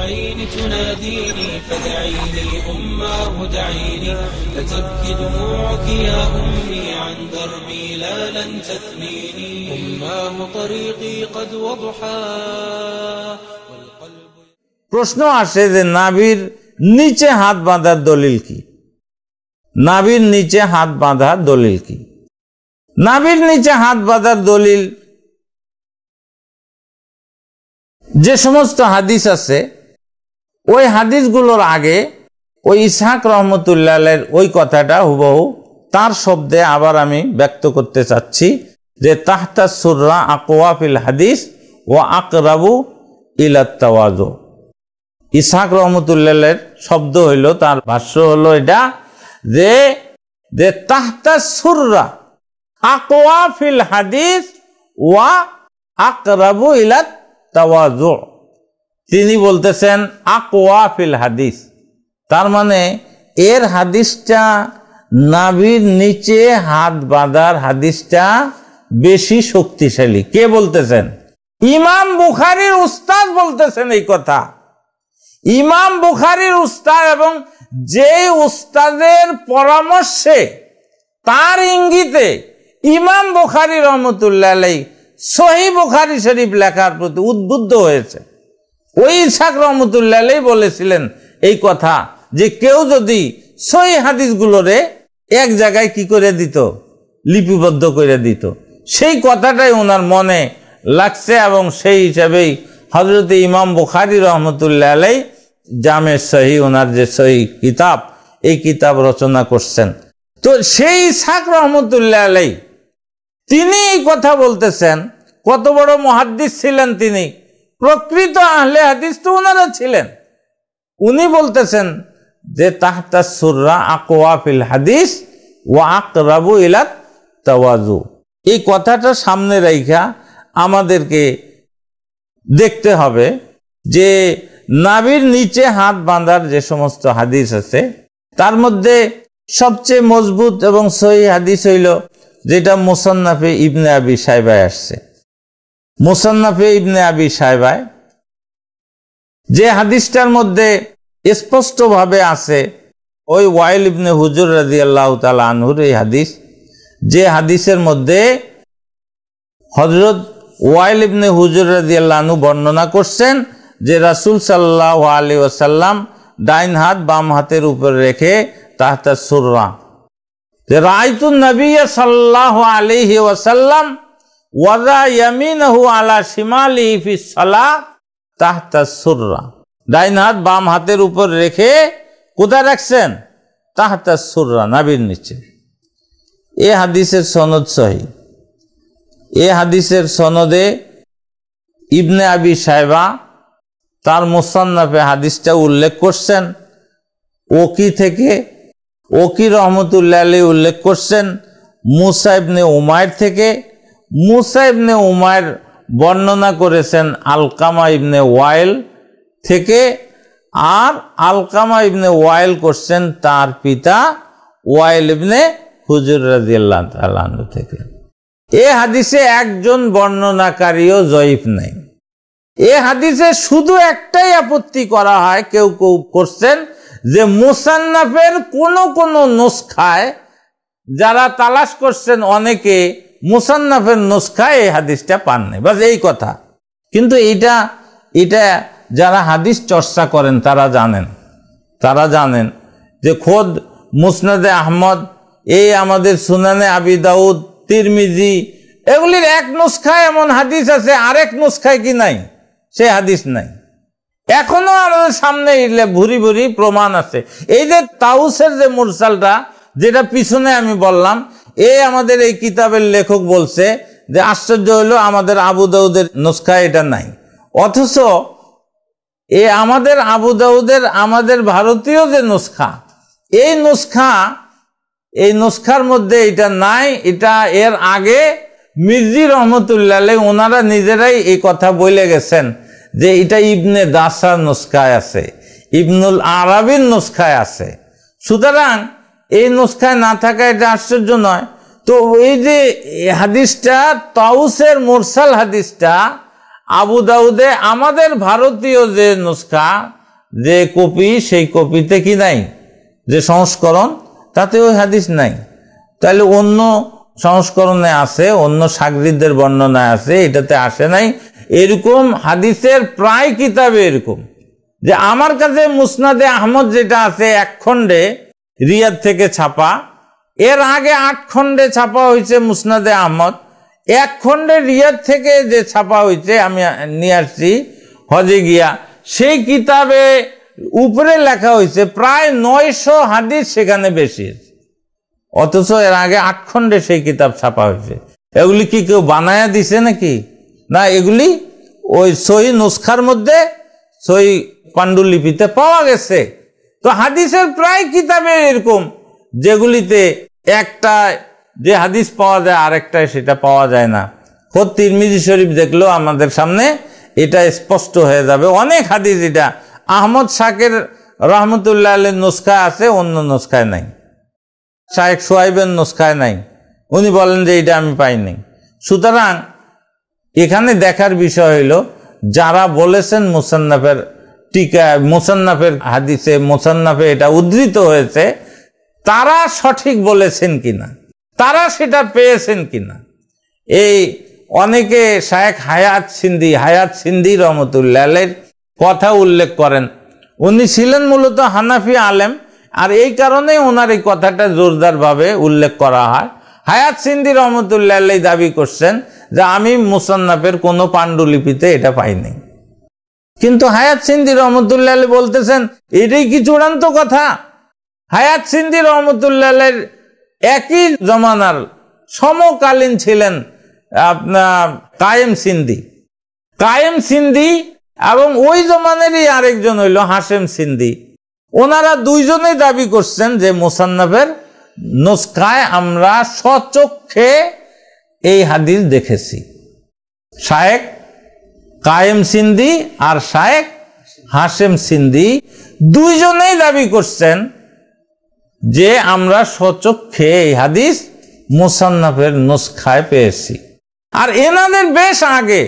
العين تناديني فدعيني أماه دعيني فتبكي دموعك يا أمي عن دربي لا لن تثنيني أماه طريقي قد وضحى والقلب প্রশ্ন আসে যে নাভির নিচে হাত বাঁধার দলিল কি নাভির নিচে হাত বাঁধার দলিল কি নাভির নিচে হাত বাঁধার দলিল যে সমস্ত হাদিস আছে ওই হাদিসগুলোর আগে ওই ইসহাক রহমতুল্লাহের ওই কথাটা হুবহু তার শব্দে আবার আমি ব্যক্ত করতে চাচ্ছি যে তাহতা সুররা আকোয়াফিল হাদিস ও আকরাবু ইলাত্তাওয়াজো ইসহাক রহমতুল্লাহের শব্দ হইল, তার ভাষ্য হলো এটা যে যে তাহতা সুররা আকোয়াফিল হাদিস ওয়া আকরাবু ইলাত তিনি বলতেছেন আকওয়াফিল হাদিস। তার মানে এর হাদিসটা নাভির নিচে হাত বাঁধার হাদিসটা বেশি শক্তিশালী। কে বলতেছেন? ইমাম বুখারির উস্তাদ বলতেছেন এই কথা। ইমাম বুখারির উস্তাদ এবং যে উস্তাদের পরামর্শে, তার ইঙ্গিতে ইমাম বুখারি রহমতুল্লাহ সহি বুখারি শরীফ লেখার প্রতি উদ্বুদ্ধ হয়েছে। ওই ইসাক রহমতুল্লাহ বলেছিলেন এই কথা যে কেউ যদি সহি হাদিসগুলোরে এক জায়গায় কি করে দিত? লিপিবদ্ধ করে দিত। সেই কথাটাই ওনার মনে লাগছে এবং সেই হিসাবেই হজরত ইমাম বুখারি রহমতুল্লাহ আলাই জামে সহি, ওনার যে সহি কিতাব, এই কিতাব রচনা করছেন। তো সেই ইসাক রহমতুল্লাহ আলাই তিনি এই কথা বলতেছেন। কত বড় মহাদ্দিস ছিলেন তিনি। প্রকৃত আহলে হাদিস তো ওনারা ছিলেন। উনি বলতেছেন যে, তাহতা সুররা আকওয়াফিল হাদিস ও আকরাবু ইলাত তাওয়াজু। এই কথাটা সামনে রাইখা আমাদেরকে দেখতে হবে যে, নাভির নিচে হাত বাঁধার যে সমস্ত হাদিস আছে, তার মধ্যে সবচেয়ে মজবুত এবং সহি হাদিস হইল যেটা মুসান্নাফে ইবনে আবি সাহেবায় আসছে। মুসান্নাফে ইবনে আবি সাহেবায় যে হাদিসটার মধ্যে স্পষ্টভাবে আছে, ওই ওয়াইল ইবনে হুজুর রাজি আল্লাহ তালা আনহুর এই হাদিস, যে হাদিসের মধ্যে হজরত ওয়াইল ইবনে হুজুর রাজি আল্লাহ আনহু বর্ণনা করছেন যে রাসুল সাল্লাহ আলী ওসাল্লাম ডাইন হাত বাম হাতের উপর রেখে তাহতা সুররা। যে রায়তুন নবী সাল্লাহ আলিহি ওয়াসাল্লাম ওয়াজা ইয়ামিনহু আলা শিমালি ফি সালা তাহতা সুররা। ডাইন হাত বাম হাতের উপর রেখে কোথায় রাখছেন? তাহতা সুররা, নাবির নিচে। এ হাদিসের সনদ সহি। এ হাদিসের সনদে ইবনে আবি সাহেবা তার মোসান্নাফে হাদিসটা উল্লেখ করছেন। ওকি থেকে ওকি রহমতুল্লাহ আলী উল্লেখ করছেন। মুসা ইবনে উমায়ের থেকে মুসা ইবনে উমায়ের বর্ণনা করেছেন আলকামা ইবনে ওয়াইল থেকে, আর আলকামা ইবনে ওয়াইল করছেন তার পিতা ওয়াইল ইবনে হুজুর রাজিয়াল্লাহ থেকে। এ হাদিসে একজন বর্ণনাকারীও জয়ীফ নেই। এ হাদিসে শুধু একটাই আপত্তি করা হয়, কেউ কেউ করছেন যে মুসান্নাফের কোন কোন নুসখায় যারা তালাশ করছেন অনেকে মুসান্নাফের নুসখায় এই হাদিসটা পান নাই। বাস এই কথা। কিন্তু এটা এটা যারা হাদিস চর্চা করেন, তারা জানেন। তারা জানেন যে খোদ মুসনাদে আহমদ, এই আমাদের সুনানে আবি দাউদ, তিরমিজি, এগুলির এক নুসখায় এমন হাদিস আছে, আরেক নুসখায় কি নাই? সে হাদিস নাই। এখনও আমাদের সামনে এলে ভুরি ভুরি প্রমাণ আছে। এই যে তাউসের যে মুরসালটা, যেটা পিছনে আমি বললাম এই আমাদের এই কিতাবের লেখক বলছে যে আশ্চর্য হলো আমাদের আবু দাউদের নুসখা এটা নাই। অথচ এ আমাদের আবু দাউদের, আমাদের ভারতীয় যে নুসখা, এই নুসখা, এই নুসখার মধ্যে এটা নাই, এটা এর আগে মির্জি রহমতুল্লাহ ওনারা নিজেরাই এই কথা বলে গেছেন যে এটা ইবনে দাসার নুসখায় আছে, ইবনুল আরবির নুসখায় আছে। সুতরাং এই নুসখায় না থাকা এটা আশ্চর্য নয়। তো এই যে হাদিসটা, তাউসের মোরসাল হাদিসটা, আবু দাউদে আমাদের ভারতীয় যে নুসখা, যে কপি, সেই কপিতে কি নাই? যে সংস্করণ, তাতে ওই হাদিস নাই। তাহলে অন্য সংস্করণে আছে, অন্য সাগরিদদের বর্ণনায় আছে, এটাতে আসে নাই। এরকম হাদিসের প্রায় কিতাবে এরকম। যে আমার কাছে মুসনাদে আহমদ যেটা আছে এক খণ্ডে রিয়াদ থেকে ছাপা। এর আগে আট খণ্ডে ছাপা হয়েছে মুসনাদে আহমদ। এক খণ্ডে রিয়াদ থেকে যে ছাপা হয়েছে, আমি নিয়ে আসছি হজে গিয়া। সেই কিতাবে উপরে লেখা হয়েছে, প্রায় নয়শো হাদিস সেখানে বেশি অথচ এর আগে আট খণ্ডে সেই কিতাব ছাপা হয়েছে। এগুলি কি কেউ বানায়া দিছে নাকি? না, এগুলি ওই সই নুসখার মধ্যে সই পাণ্ডুলিপিতে পাওয়া গেছে। তো হাদিসের প্রায় কিতাবে এরকম, যেগুলিতে একটা যে হাদিস পাওয়া যায়, আরেকটায় সেটা পাওয়া যায় না। খোদ তিরমিজি শরীফ দেখলেও আমাদের সামনে এটা স্পষ্ট হয়ে যাবে। অনেক হাদিস এটা। আহমদ শাকের রহমতুল্লাহ আলের নুসখায় আছে, অন্য নুসখায় নাই। শাহেক সোয়াইবের নুসখায় নাই। উনি বলেন যে এটা আমি পাইনি। সুতরাং এখানে দেখার বিষয় হইল, যারা বলেছেন মুসান্নাফের টিকা, মোসান্নাফের হাদিসে মোসান্নাফে এটা উদ্ধৃত হয়েছে, তারা সঠিক বলেছেন কিনা? তারা সেটা পেয়েছেন কিনা? এই অনেকে শায়েখ হায়াত সিন্ধি হায়াত সিন্ধি রহমতুল্লাহের কথা উল্লেখ করেন। উনি ছিলেন মূলত হানাফি আলেম, আর এই কারণে ওনার এই কথাটা জোরদারভাবে উল্লেখ করা হয়। হায়াত সিন্ধি রহমতুল্লাহ দাবি করছেন যে আমি মুসান্নাফের কোনো পাণ্ডুলিপিতে এটা পাইনি। কিন্তু হায়াত সিন্ধি রহমতুল্লাহ বলতেছেন, এটাই কি চূড়ান্ত কথা? হায়াত সিন্ধি রহমতুল্লাহ একই জমানার সমকালীন ছিলেন আপনার কায়েম সিন্ধি কায়েম সিন্ধি এবং ওই জমানেরই আরেকজন হইল হাসেম সিন্ধি ওনারা দুইজনেই দাবি করছেন যে মোসান্নফের নস্কায় আমরা সচক্ষে এই হাদিস দেখেছি। শায়েক কায়েম সিন্ধি আর শায়েক হাসেম সিন্ধি দুইজনেই দাবি করছেন যে আমরা সচক্ষে এই হাদিস মুসান্নাফের নুসখায় পেয়েছি। আর এনাদের বেশ আগে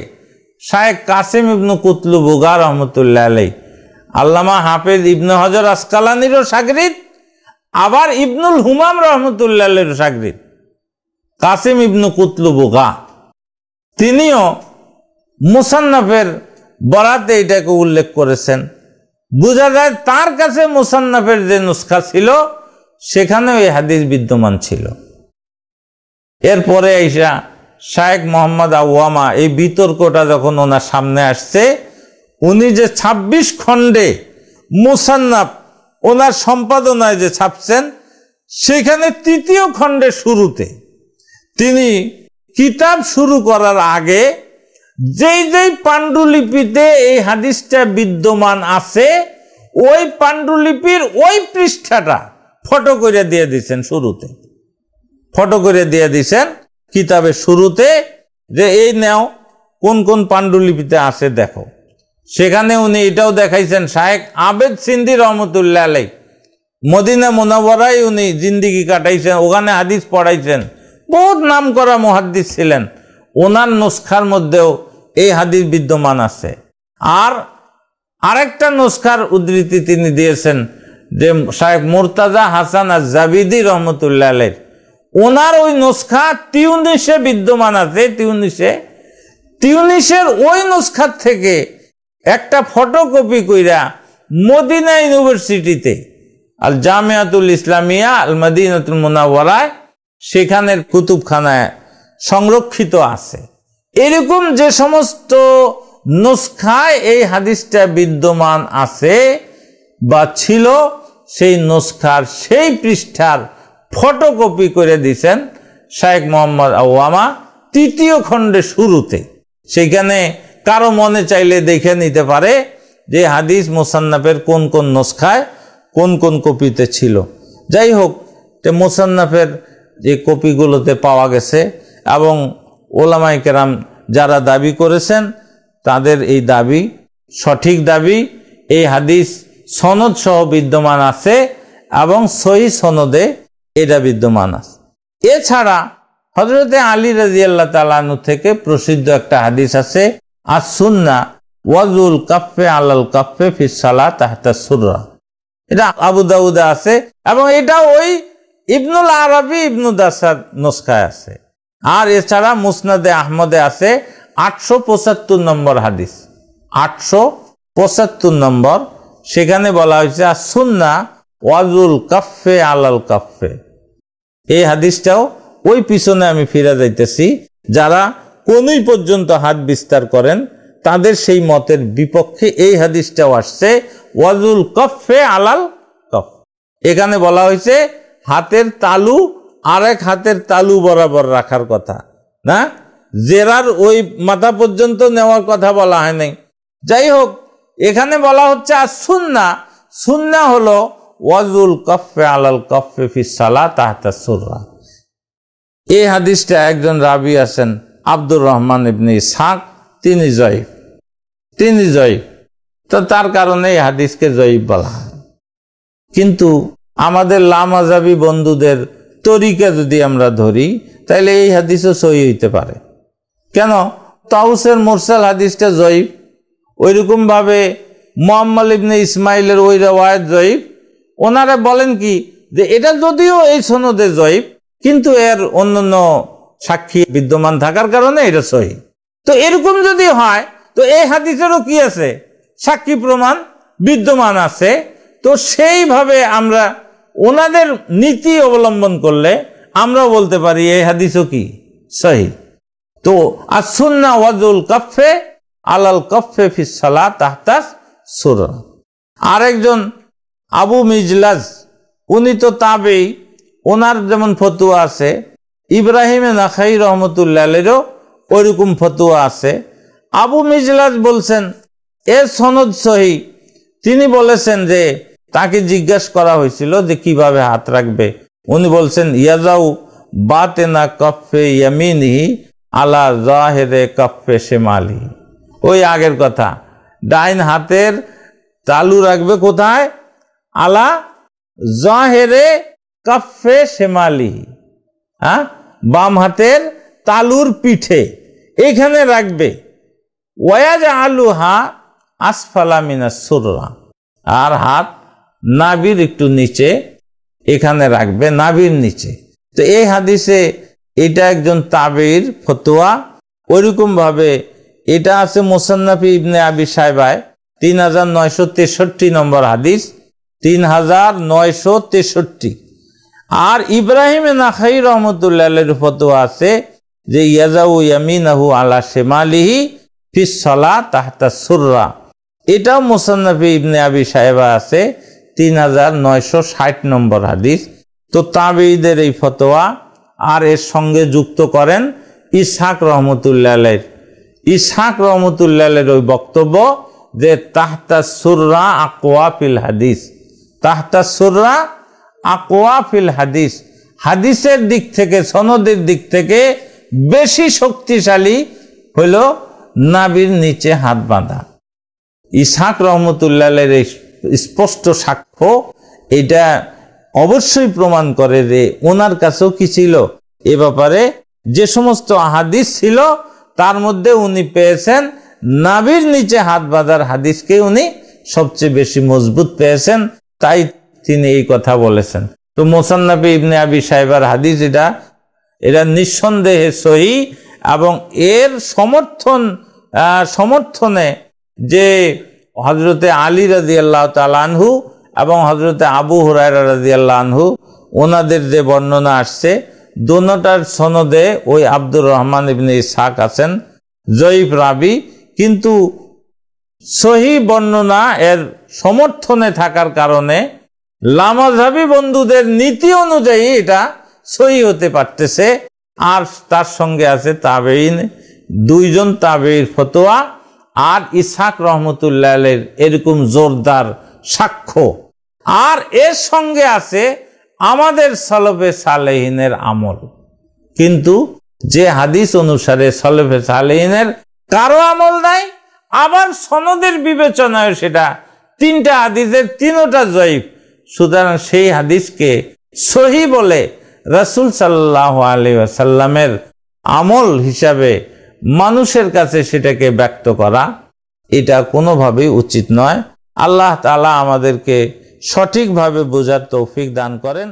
শায়েক কাসিম ইবনু কুতলু বুগা রহমতুল্লাহ আলাই আল্লামা হাফেজ ইবনু হজর আসকালানিরও সাগরিদ, আবার ইবনুল হুমাম রহমতুল্লাহ সাগরিদ, কাসিম ইবনু কুতলু বুগা তিনিও মুসান্নাফের বরাতে এটাকে উল্লেখ করেছেন। বোঝা যায় তার কাছে মুসান্নাফের যে নুসখা ছিল, সেখানেও এই হাদিস বিদ্যমান ছিল। এরপরে আইসা শায়েক মোহাম্মদ আওয়ামা এই বিতর্কটা যখন ওনার সামনে আসছে, উনি যে ২৬ খণ্ডে মুসান্নাফ ওনার সম্পাদনায় যে ছাপছেন, সেখানে তৃতীয় খণ্ডের শুরুতে তিনি কিতাব শুরু করার আগে যেই যেই পাণ্ডুলিপিতে এই হাদিসটা বিদ্যমান আছে, ওই পাণ্ডুলিপির ওই পৃষ্ঠাটা ফটো করে দিয়ে দিচ্ছেন শুরুতে। ফটো করে দিয়ে দিছেন কিতাবের শুরুতে যে এই নেও, কোন কোন পাণ্ডুলিপিতে আছে দেখো। সেখানে উনি এটাও দেখাইছেন শাহেক আবেদ সিন্দি রহমতুল্লাহ আলাই মদিনা মোনাবরাই উনি জিন্দিগি কাটাইছেন, ওখানে হাদিস পড়াইছেন। বহুত নাম করা মহাদ্দিস ছিলেন। ওনার নুসখার মধ্যেও এই হাদিস বিদ্যমান আছে। আর আরেকটা নুসখার উদ্ধৃতি তিনি দিয়েছেন যে শাহেক মুরতাজা হাসান আর জাবিদি রহমতুল্লাহ আলের ওনার ওই নুসখা তিউনিশে বিদ্যমান আছে, তিউনিশে। তিউনিশের ওই নুসখার থেকে একটা ফটোকপি কইরা মদিনা ইউনিভার্সিটিতে আল জামিয়াতুল ইসলামিয়া আল মদিনাতুল মোনাওয়ারায়, সেখানের কুতুবখানায় সংরক্ষিত আছে। এরকম যে সমস্ত নুসখায় এই হাদিসটা বিদ্যমান আছে বা ছিল, সেই নুসখার সেই পৃষ্ঠার ফটোকপি করে দিছেন শায়েখ মোহাম্মদ আওয়ামা তৃতীয় খণ্ডে শুরুতে। সেখানে কারও মনে চাইলে দেখে নিতে পারে যে হাদিস মোসান্নাফের কোন কোন নস্খায় কোন কোন কপিতে ছিল। যাই হোক মোসান্নাফের যে কপিগুলোতে পাওয়া গেছে এবং ওলামাই কেরাম যারা দাবি করেছেন, তাদের এই দাবি সঠিক দাবি। এই হাদিস সনদ সহ বিদ্যমান আছে এবং সহি সনদে এটা বিদ্যমান আছে। এছাড়া হজরতে আলী রাজি আল্লাহ তালানু থেকে প্রসিদ্ধ একটা হাদিস আছে আর সুন্না ওয়াজুল কাফে আলাল কাফে ফিসালা তাহতা সুররা। এটা আবু দাউদে আছে এবং এটা ওই ইবনুল আরবি ইবনু দাসার নস্কায় আছে। আর এছাড়া মুসনাদে আহমদে আছে আটশো পঁচাত্তর নম্বর হাদিস। আটশো পঁচাত্তর নম্বর, সেখানে বলা হয়েছে আর সুন্না ওয়াজুল কাফে আলাল কাফে এই হাদিসটাও ওই পিছনে আমি ফিরে যাইতেছি, যারা কোনই পর্যন্ত হাত বিস্তার করেন, তাদের সেই মতের বিপক্ষে এই হাদিসটাও আসছে, ওয়াজুল কফে আলাল কফ এখানে বলা হয়েছে, হাতের তালু আরেক হাতের তালু বরাবর রাখার কথা, না? জেরার ওই মাথা পর্যন্ত নেওয়ার কথা বলা হয় নাই। যাই হোক, এখানে বলা হচ্ছে আর সুন্না। সুন্না হলো, ওয়াজুল কফে আলাল কফে ফিসালা তাহতা সুররা। এই হাদিসটা একজন রাবি আছেন, আব্দুর রহমান ইবনি ইসহাক, তিনি জয়ীফ। তিনি জয়ীফ। তো তার কারণে এই হাদিসকে জয়ীফ বলা হয়। কিন্তু আমাদের লামাজাবি বন্ধুদের তরিকা যদি আমরা ধরি তাহলে এই হাদিসও সহি হইতে পারে। কেন? তাউসের মোরসাল হাদিসটা জয়ীফ। ওইরকমভাবে মোহাম্মদ ইবনে ইসমাইলের ওই রেওয়ায়ত জয়ীফ। ওনারা বলেন কি যে এটা যদিও এই সনদে জয়ীফ, কিন্তু এর অন্যান্য সাক্ষী বিদ্যমান থাকার কারণে এটা সহি। তো এরকম যদি হয়, তো এই হাদিসেরও কি আছে? সাক্ষী প্রমাণ বিদ্যমান আছে। তো সেইভাবে আমরা ওনাদের নীতি অবলম্বন করলে আমরা বলতে পারি, এই হাদিসও কি? সহি। তো আসুন্না ওয়াজুল কফে আলাল কফে ফিসালা তাহতাস সুর আরেকজন আবু মিজলাজ, উনি তো তাবেই, ওনার যেমন ফতুয়া আছে, ইব্রাহিমে নাখাই রহমতুল্লাহেরও ওইরকম ফতুয়া আছে। আবু মিজলাজ বলছেন, এ সনদ সহি। তিনি বলেছেন যে তাকে জিজ্ঞাসা করা হয়েছিল যে কীভাবে হাত রাখবে। উনি বলছেন, ইয়াজাউ বাতেনা কফে ইয়ামিনহি আলা জাহেরে কফে শেমালি ওই আগের কথা, ডাইন হাতের তালু রাখবে কোথায়? আলা জাহেরে কফে শেমালি হ্যাঁ? বাম হাতের তালুর পিঠে এইখানে রাখবে। ওয়াজ আলু হা আসফালা মিনা সুররা। আর হাত নাবির একটু নিচে, এখানে রাখবে নাবির নিচে। তো এই হাদিসে এটা একজন তাবির ফতোয়া, ওইরকম ভাবে এটা আছে মোসান্নাফি ইবনে আবি সাহেবায় তিন হাজার নয়শো তেষট্টি নম্বর হাদিস, তিন হাজার নয়শো তেষট্টি। আর ইব্রাহিম নাখাই রহমতুল্লাহ ফতোয়া আছে যে, ইয়াজাউ ইয়ামিনাহু আলা শেমালিহি ফিসলা তাহতা সুররা। এটাও মোসান্নফি ইবনে আবি সাহেবা আছে তিন হাজার নয়শো ষাট নম্বর হাদিস। তো তাবেইদের এই ফতোয়া আর এর সঙ্গে যুক্ত করেন ইসহাক রহমতুল্লাহ ইসহাক রহমতুল্লাহের ওই বক্তব্য যে, তাহতা সুররা আকোয়া ফিল হাদিস। তাহতা সুররা আকোয়া ফিল হাদিস। হাদিসের দিক থেকে, সনদের দিক থেকে বেশি শক্তিশালী হইল নাবির নিচে হাত বাঁধা। ইসাক রহমতুল্লাহের এই স্পষ্ট সাক্ষ্য, এটা অবশ্যই প্রমাণ করে যে ওনার কাছেও কি ছিল। এ ব্যাপারে যে সমস্ত হাদিস ছিল, তার মধ্যে উনি পেয়েছেন নাবির নিচে হাত বাঁধার হাদিসকে উনি সবচেয়ে বেশি মজবুত পেয়েছেন, তাই তিনি এই কথা বলেছেন। তো মোসান্নবী ইবনে আবি সাহেবার হাদিস এটা এটা নিঃসন্দেহে সহি এবং এর সমর্থন সমর্থনে যে হজরতে আলী রাজি আল্লাহ তালানহু এবং হজরতে আবু হুরায়রা রাজি ওনাদের যে বর্ণনা আসছে দোনোটার সনদে ওই আব্দুর রহমান ইবনে ইসাক আছেন, জয়ীফ রাবি। কিন্তু সহি বর্ণনা এর সমর্থনে থাকার কারণে লামাজাবি বন্ধুদের নীতি অনুযায়ী এটা সহি হতে পারতেছে। আর তার সঙ্গে আছে তাবেইন দুইজন তাবেইর ফতোয়া আর ইসাক রহমতুল্লাহ এরকম জোরদার সাক্ষ্য। আর এর সঙ্গে আছে আমাদের সলফে সালেহিনের আমল। কিন্তু যে হাদিস অনুসারে সলফে সালেহিনের কারও আমল নাই, আবার সনদের বিবেচনায় সেটা তিনটা হাদিসের তিনোটা জয়ীফ। সুতরাং সেই হাদিসকে সহি বলে রসুল সাল্লাহ আলী সাল্লামের আমল হিসাবে মানুষের কাছে সেটাকে ব্যক্ত করা এটা কোনোভাবেই উচিত নয় আল্লাহ তালা আমাদেরকে সঠিকভাবে বোঝার তৌফিক দান করেন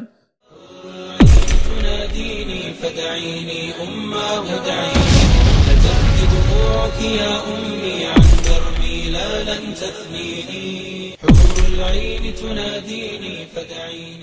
تناديني فدعيني